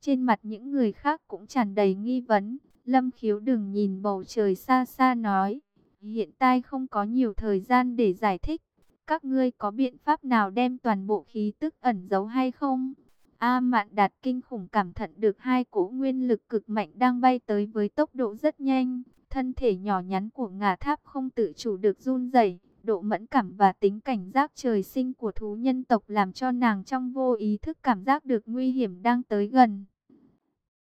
Trên mặt những người khác cũng tràn đầy nghi vấn. Lâm khiếu đừng nhìn bầu trời xa xa nói. Hiện tại không có nhiều thời gian để giải thích. Các ngươi có biện pháp nào đem toàn bộ khí tức ẩn giấu hay không? A Mạn Đạt kinh khủng cảm thận được hai cỗ nguyên lực cực mạnh đang bay tới với tốc độ rất nhanh. Thân thể nhỏ nhắn của ngà tháp không tự chủ được run rẩy, độ mẫn cảm và tính cảnh giác trời sinh của thú nhân tộc làm cho nàng trong vô ý thức cảm giác được nguy hiểm đang tới gần.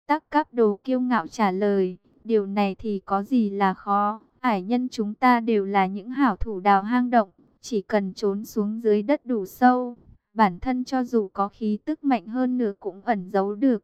Tắc các đồ kiêu ngạo trả lời, điều này thì có gì là khó, ải nhân chúng ta đều là những hảo thủ đào hang động, chỉ cần trốn xuống dưới đất đủ sâu, bản thân cho dù có khí tức mạnh hơn nữa cũng ẩn giấu được.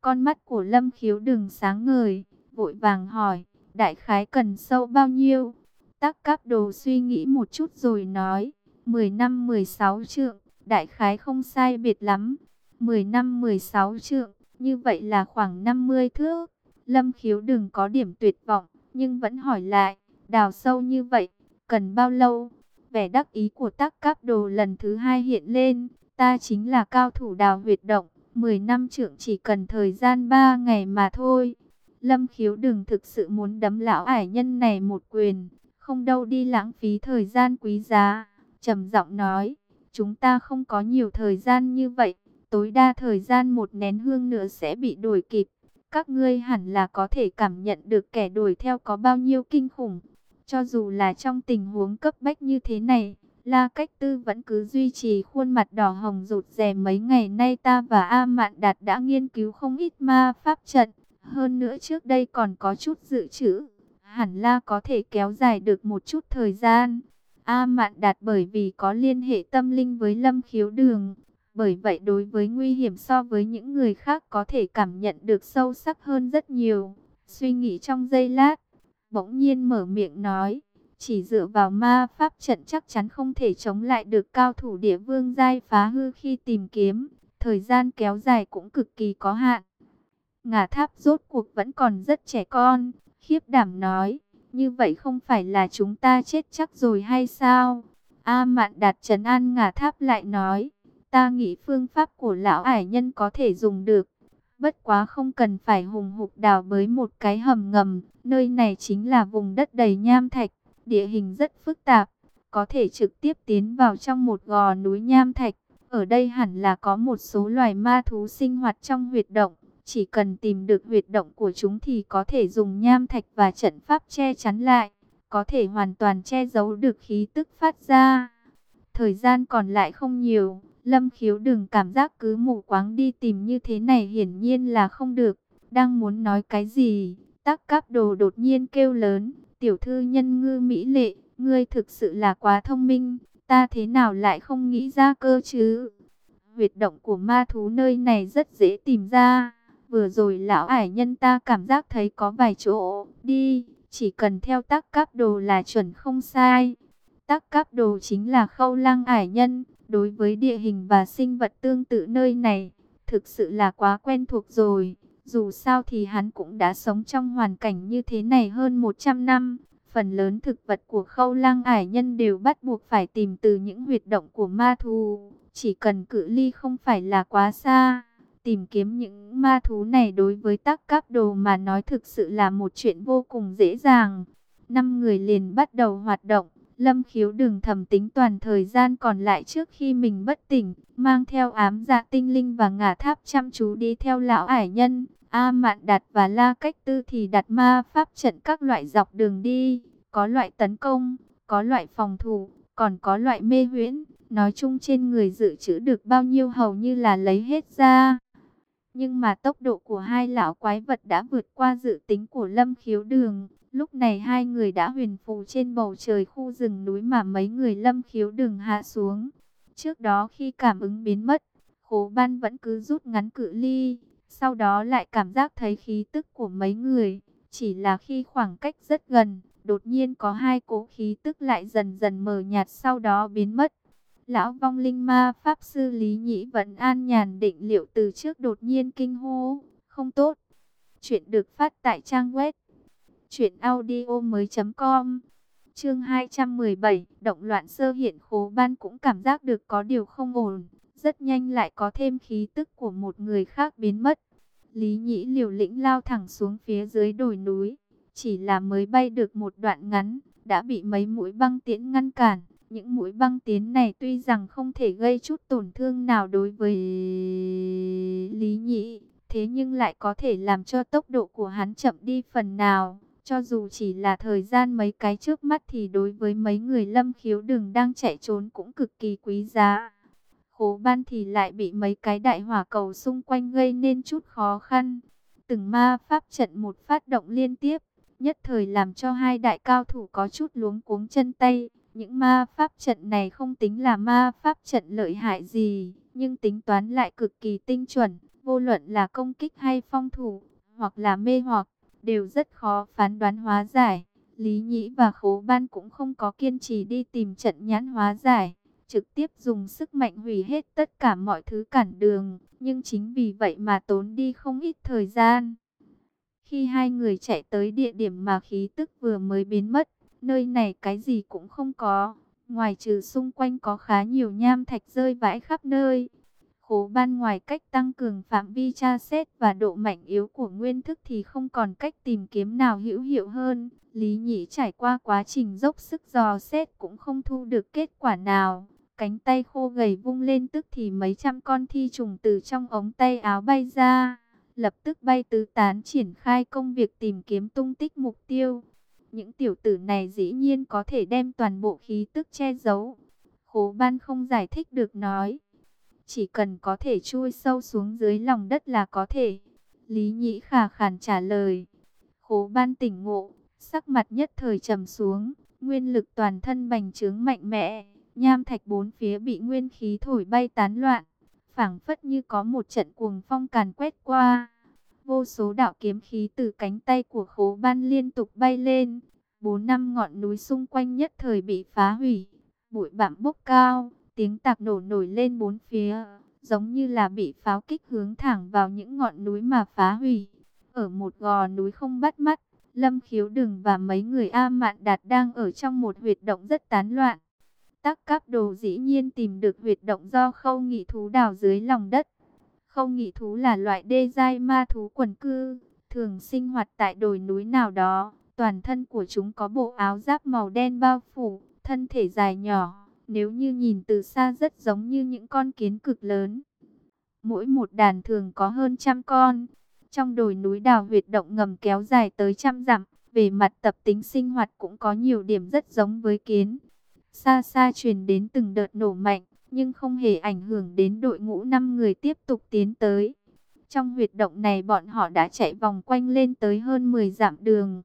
Con mắt của Lâm Khiếu đừng sáng ngời, vội vàng hỏi, đại khái cần sâu bao nhiêu? Tắc cáp đồ suy nghĩ một chút rồi nói, 10 năm 16 trượng, đại khái không sai biệt lắm. 10 năm 16 trượng, như vậy là khoảng 50 thước. Lâm khiếu đừng có điểm tuyệt vọng, nhưng vẫn hỏi lại, đào sâu như vậy, cần bao lâu? Vẻ đắc ý của tắc cáp đồ lần thứ hai hiện lên, ta chính là cao thủ đào huyệt động, 10 năm trưởng chỉ cần thời gian 3 ngày mà thôi. Lâm khiếu đừng thực sự muốn đấm lão ải nhân này một quyền, không đâu đi lãng phí thời gian quý giá. trầm giọng nói, chúng ta không có nhiều thời gian như vậy, tối đa thời gian một nén hương nữa sẽ bị đuổi kịp. Các ngươi hẳn là có thể cảm nhận được kẻ đuổi theo có bao nhiêu kinh khủng. Cho dù là trong tình huống cấp bách như thế này, La Cách Tư vẫn cứ duy trì khuôn mặt đỏ hồng rụt rè mấy ngày nay ta và A Mạn Đạt đã nghiên cứu không ít ma pháp trận. Hơn nữa trước đây còn có chút dự trữ, hẳn là có thể kéo dài được một chút thời gian. A Mạn Đạt bởi vì có liên hệ tâm linh với Lâm Khiếu Đường, bởi vậy đối với nguy hiểm so với những người khác có thể cảm nhận được sâu sắc hơn rất nhiều. Suy nghĩ trong giây lát, bỗng nhiên mở miệng nói, chỉ dựa vào ma pháp trận chắc chắn không thể chống lại được cao thủ địa vương giai phá hư khi tìm kiếm, thời gian kéo dài cũng cực kỳ có hạn. Ngà tháp rốt cuộc vẫn còn rất trẻ con, khiếp đảm nói, như vậy không phải là chúng ta chết chắc rồi hay sao? A mạn đạt trấn an ngà tháp lại nói, ta nghĩ phương pháp của lão ải nhân có thể dùng được. Bất quá không cần phải hùng hục đào bới một cái hầm ngầm, nơi này chính là vùng đất đầy nham thạch, địa hình rất phức tạp, có thể trực tiếp tiến vào trong một gò núi nham thạch. Ở đây hẳn là có một số loài ma thú sinh hoạt trong huyệt động, chỉ cần tìm được huyệt động của chúng thì có thể dùng nham thạch và trận pháp che chắn lại, có thể hoàn toàn che giấu được khí tức phát ra. Thời gian còn lại không nhiều, Lâm khiếu đừng cảm giác cứ mù quáng đi tìm như thế này hiển nhiên là không được. Đang muốn nói cái gì, tắc cáp đồ đột nhiên kêu lớn, tiểu thư nhân ngư mỹ lệ, ngươi thực sự là quá thông minh, ta thế nào lại không nghĩ ra cơ chứ. Huyệt động của ma thú nơi này rất dễ tìm ra, vừa rồi lão ải nhân ta cảm giác thấy có vài chỗ, đi, chỉ cần theo tắc cáp đồ là chuẩn không sai. Tắc cáp đồ chính là khâu lăng ải nhân, Đối với địa hình và sinh vật tương tự nơi này, thực sự là quá quen thuộc rồi. Dù sao thì hắn cũng đã sống trong hoàn cảnh như thế này hơn 100 năm. Phần lớn thực vật của khâu lang ải nhân đều bắt buộc phải tìm từ những huyệt động của ma thú. Chỉ cần cự ly không phải là quá xa. Tìm kiếm những ma thú này đối với tác cáp đồ mà nói thực sự là một chuyện vô cùng dễ dàng. Năm người liền bắt đầu hoạt động. Lâm khiếu đừng thầm tính toàn thời gian còn lại trước khi mình bất tỉnh, mang theo ám dạ tinh linh và ngả tháp chăm chú đi theo lão ải nhân. A mạn đạt và la cách tư thì đặt ma pháp trận các loại dọc đường đi, có loại tấn công, có loại phòng thủ, còn có loại mê huyễn. Nói chung trên người dự trữ được bao nhiêu hầu như là lấy hết ra. Nhưng mà tốc độ của hai lão quái vật đã vượt qua dự tính của lâm khiếu đường. Lúc này hai người đã huyền phù trên bầu trời khu rừng núi mà mấy người lâm khiếu đường hạ xuống. Trước đó khi cảm ứng biến mất, khố ban vẫn cứ rút ngắn cự ly. Sau đó lại cảm giác thấy khí tức của mấy người. Chỉ là khi khoảng cách rất gần, đột nhiên có hai cỗ khí tức lại dần dần mờ nhạt sau đó biến mất. Lão vong linh ma Pháp Sư Lý Nhĩ vẫn an nhàn định liệu từ trước đột nhiên kinh hô. Không tốt. Chuyện được phát tại trang web Chuyện audio mới com. Chương 217 Động loạn sơ hiện khố ban cũng cảm giác được có điều không ổn. Rất nhanh lại có thêm khí tức của một người khác biến mất. Lý nhĩ liều lĩnh lao thẳng xuống phía dưới đồi núi. Chỉ là mới bay được một đoạn ngắn Đã bị mấy mũi băng tiễn ngăn cản. Những mũi băng tiến này tuy rằng không thể gây chút tổn thương nào đối với Lý Nhĩ, thế nhưng lại có thể làm cho tốc độ của hắn chậm đi phần nào. Cho dù chỉ là thời gian mấy cái trước mắt thì đối với mấy người lâm khiếu đường đang chạy trốn cũng cực kỳ quý giá. Khố ban thì lại bị mấy cái đại hỏa cầu xung quanh gây nên chút khó khăn. Từng ma pháp trận một phát động liên tiếp, nhất thời làm cho hai đại cao thủ có chút luống cuống chân tay. Những ma pháp trận này không tính là ma pháp trận lợi hại gì, nhưng tính toán lại cực kỳ tinh chuẩn, vô luận là công kích hay phong thủ, hoặc là mê hoặc, đều rất khó phán đoán hóa giải. Lý Nhĩ và Khố Ban cũng không có kiên trì đi tìm trận nhãn hóa giải, trực tiếp dùng sức mạnh hủy hết tất cả mọi thứ cản đường, nhưng chính vì vậy mà tốn đi không ít thời gian. Khi hai người chạy tới địa điểm mà khí tức vừa mới biến mất, nơi này cái gì cũng không có, ngoài trừ xung quanh có khá nhiều nham thạch rơi vãi khắp nơi. Khố ban ngoài cách tăng cường phạm vi tra xét và độ mạnh yếu của nguyên thức thì không còn cách tìm kiếm nào hữu hiệu hơn. Lý Nhĩ trải qua quá trình dốc sức dò xét cũng không thu được kết quả nào. Cánh tay khô gầy vung lên tức thì mấy trăm con thi trùng từ trong ống tay áo bay ra. Lập tức bay tứ tán triển khai công việc tìm kiếm tung tích mục tiêu. Những tiểu tử này dĩ nhiên có thể đem toàn bộ khí tức che giấu. Khố ban không giải thích được nói. Chỉ cần có thể chui sâu xuống dưới lòng đất là có thể. Lý Nhĩ khả khàn trả lời. Khố ban tỉnh ngộ, sắc mặt nhất thời trầm xuống. Nguyên lực toàn thân bành trướng mạnh mẽ. Nham thạch bốn phía bị nguyên khí thổi bay tán loạn. phảng phất như có một trận cuồng phong càn quét qua. Vô số đạo kiếm khí từ cánh tay của khố ban liên tục bay lên. Bốn năm ngọn núi xung quanh nhất thời bị phá hủy. Bụi bặm bốc cao, tiếng tạc nổ nổi lên bốn phía. Giống như là bị pháo kích hướng thẳng vào những ngọn núi mà phá hủy. Ở một gò núi không bắt mắt, Lâm Khiếu Đừng và mấy người A Mạn Đạt đang ở trong một huyệt động rất tán loạn. Tắc cáp đồ dĩ nhiên tìm được huyệt động do khâu nghị thú đào dưới lòng đất. Khâu nghị thú là loại đê dai ma thú quần cư, thường sinh hoạt tại đồi núi nào đó. Toàn thân của chúng có bộ áo giáp màu đen bao phủ, thân thể dài nhỏ, nếu như nhìn từ xa rất giống như những con kiến cực lớn. Mỗi một đàn thường có hơn trăm con. Trong đồi núi đào huyệt động ngầm kéo dài tới trăm dặm, về mặt tập tính sinh hoạt cũng có nhiều điểm rất giống với kiến. Xa xa truyền đến từng đợt nổ mạnh, nhưng không hề ảnh hưởng đến đội ngũ năm người tiếp tục tiến tới. Trong huyệt động này bọn họ đã chạy vòng quanh lên tới hơn 10 dặm đường.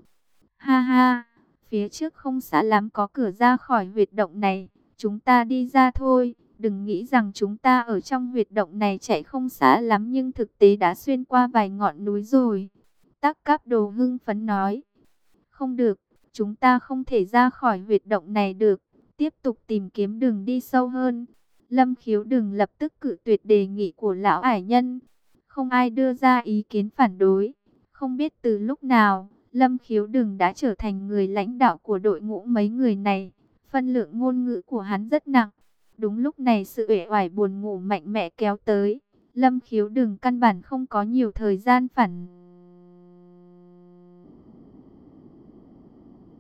Ha ha, phía trước không xa lắm có cửa ra khỏi huyệt động này, chúng ta đi ra thôi. Đừng nghĩ rằng chúng ta ở trong huyệt động này chạy không xa lắm nhưng thực tế đã xuyên qua vài ngọn núi rồi. Tắc cáp đồ hưng phấn nói. Không được, chúng ta không thể ra khỏi huyệt động này được. Tiếp tục tìm kiếm đường đi sâu hơn. Lâm khiếu đừng lập tức cự tuyệt đề nghị của lão ải nhân. Không ai đưa ra ý kiến phản đối. Không biết từ lúc nào, Lâm khiếu đừng đã trở thành người lãnh đạo của đội ngũ mấy người này. Phân lượng ngôn ngữ của hắn rất nặng. Đúng lúc này sự uể oải buồn ngủ mạnh mẽ kéo tới. Lâm khiếu đừng căn bản không có nhiều thời gian phản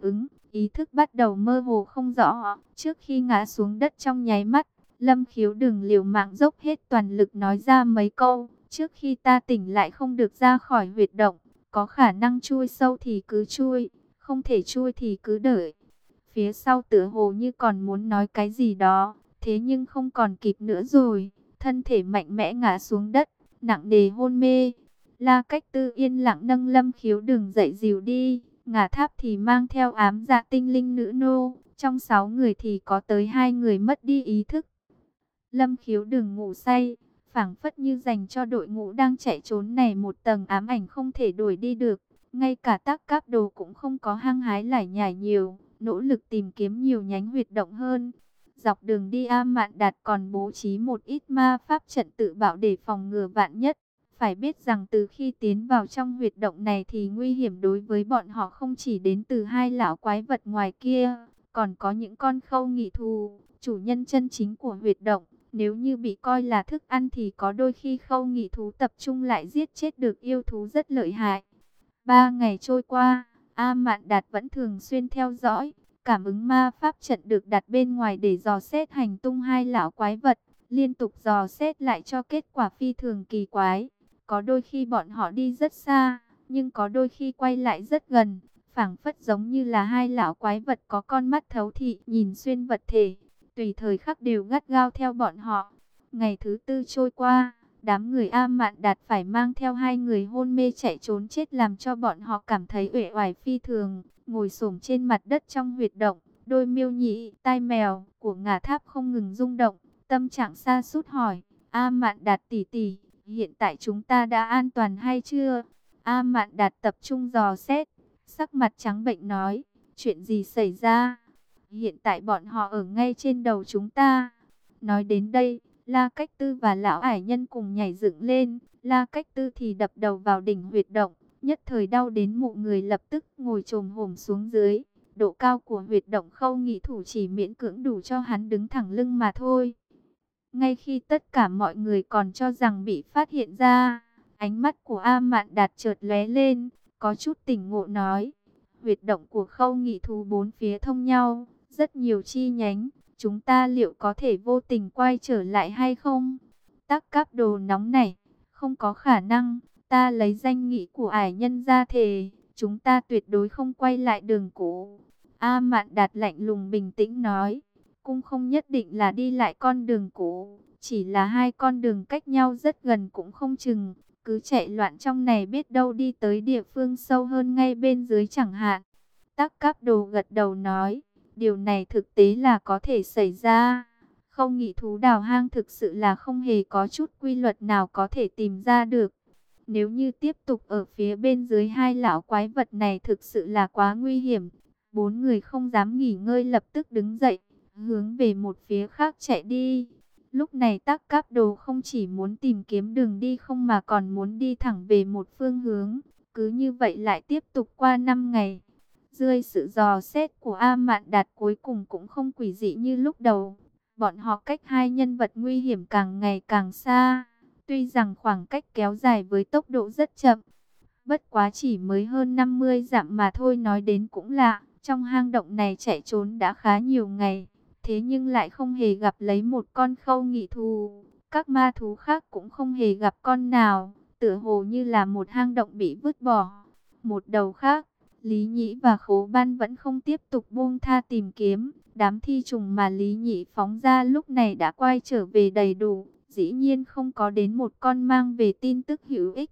ứng. Ý thức bắt đầu mơ hồ không rõ. Trước khi ngã xuống đất trong nháy mắt, Lâm khiếu đừng liều mạng dốc hết toàn lực nói ra mấy câu. Trước khi ta tỉnh lại không được ra khỏi huyệt động. Có khả năng chui sâu thì cứ chui, không thể chui thì cứ đợi. Phía sau tựa hồ như còn muốn nói cái gì đó, thế nhưng không còn kịp nữa rồi. Thân thể mạnh mẽ ngã xuống đất, nặng nề hôn mê. La cách tư yên lặng nâng lâm khiếu đường dậy dìu đi. Ngả tháp thì mang theo ám dạ tinh linh nữ nô. Trong sáu người thì có tới hai người mất đi ý thức. Lâm khiếu đừng ngủ say, phảng phất như dành cho đội ngũ đang chạy trốn này một tầng ám ảnh không thể đuổi đi được. Ngay cả tác cáp đồ cũng không có hăng hái lải nhải nhiều, nỗ lực tìm kiếm nhiều nhánh huyệt động hơn. Dọc đường đi A Mạn Đạt còn bố trí một ít ma pháp trận tự bảo để phòng ngừa vạn nhất. Phải biết rằng từ khi tiến vào trong huyệt động này thì nguy hiểm đối với bọn họ không chỉ đến từ hai lão quái vật ngoài kia, còn có những con khâu nghị thù, chủ nhân chân chính của huyệt động. Nếu như bị coi là thức ăn thì có đôi khi khâu nghị thú tập trung lại giết chết được yêu thú rất lợi hại. Ba ngày trôi qua, A Mạn Đạt vẫn thường xuyên theo dõi, cảm ứng ma pháp trận được đặt bên ngoài để dò xét hành tung hai lão quái vật, liên tục dò xét lại cho kết quả phi thường kỳ quái. Có đôi khi bọn họ đi rất xa, nhưng có đôi khi quay lại rất gần, phảng phất giống như là hai lão quái vật có con mắt thấu thị nhìn xuyên vật thể tùy thời khắc đều gắt gao theo bọn họ. Ngày thứ tư trôi qua, đám người A Mạn Đạt phải mang theo hai người hôn mê chạy trốn chết làm cho bọn họ cảm thấy uể oải phi thường, ngồi xổm trên mặt đất trong huyệt động, Đôi miêu nhị, tai mèo của ngà tháp không ngừng rung động, tâm trạng xa sút hỏi, A Mạn Đạt tỷ tỷ, hiện tại chúng ta đã an toàn hay chưa? A Mạn Đạt tập trung dò xét, sắc mặt trắng bệnh nói, chuyện gì xảy ra? Hiện tại bọn họ ở ngay trên đầu chúng ta. Nói đến đây, La Cách Tư và Lão Ải Nhân cùng nhảy dựng lên, La Cách Tư thì đập đầu vào đỉnh huyệt động, nhất thời đau đến mụ người lập tức ngồi trồm hổm xuống dưới. Độ cao của huyệt động khâu nghị thủ chỉ miễn cưỡng đủ cho hắn đứng thẳng lưng mà thôi. Ngay khi tất cả mọi người còn cho rằng bị phát hiện ra, ánh mắt của A Mạn Đạt chợt lóe lên, có chút tỉnh ngộ nói. Huyệt động của khâu nghị thú bốn phía thông nhau, rất nhiều chi nhánh, chúng ta liệu có thể vô tình quay trở lại hay không? Tắc cáp đồ nóng này, không có khả năng, ta lấy danh nghị của ải nhân ra thề, chúng ta tuyệt đối không quay lại đường cũ. A Mạn Đạt lạnh lùng bình tĩnh nói, cũng không nhất định là đi lại con đường cũ, chỉ là hai con đường cách nhau rất gần cũng không chừng, cứ chạy loạn trong này biết đâu đi tới địa phương sâu hơn ngay bên dưới chẳng hạn. Tắc cáp đồ gật đầu nói, điều này thực tế là có thể xảy ra. Không nghĩ thú đào hang thực sự là không hề có chút quy luật nào có thể tìm ra được. Nếu như tiếp tục ở phía bên dưới hai lão quái vật này thực sự là quá nguy hiểm. Bốn người không dám nghỉ ngơi lập tức đứng dậy, hướng về một phía khác chạy đi. Lúc này tắc cáp đồ không chỉ muốn tìm kiếm đường đi không mà còn muốn đi thẳng về một phương hướng. Cứ như vậy lại tiếp tục qua năm ngày. Dưới sự dò xét của A Mạn Đạt cuối cùng cũng không quỷ dị như lúc đầu. Bọn họ cách hai nhân vật nguy hiểm càng ngày càng xa. Tuy rằng khoảng cách kéo dài với tốc độ rất chậm. Bất quá chỉ mới hơn 50 dặm mà thôi nói đến cũng lạ. Trong hang động này chạy trốn đã khá nhiều ngày. Thế nhưng lại không hề gặp lấy một con khâu nghị thù. Các ma thú khác cũng không hề gặp con nào. Tựa hồ như là một hang động bị vứt bỏ. Một đầu khác, Lý Nhĩ và Khố Ban vẫn không tiếp tục buông tha tìm kiếm. Đám thi trùng mà Lý Nhĩ phóng ra lúc này đã quay trở về đầy đủ. Dĩ nhiên không có đến một con mang về tin tức hữu ích.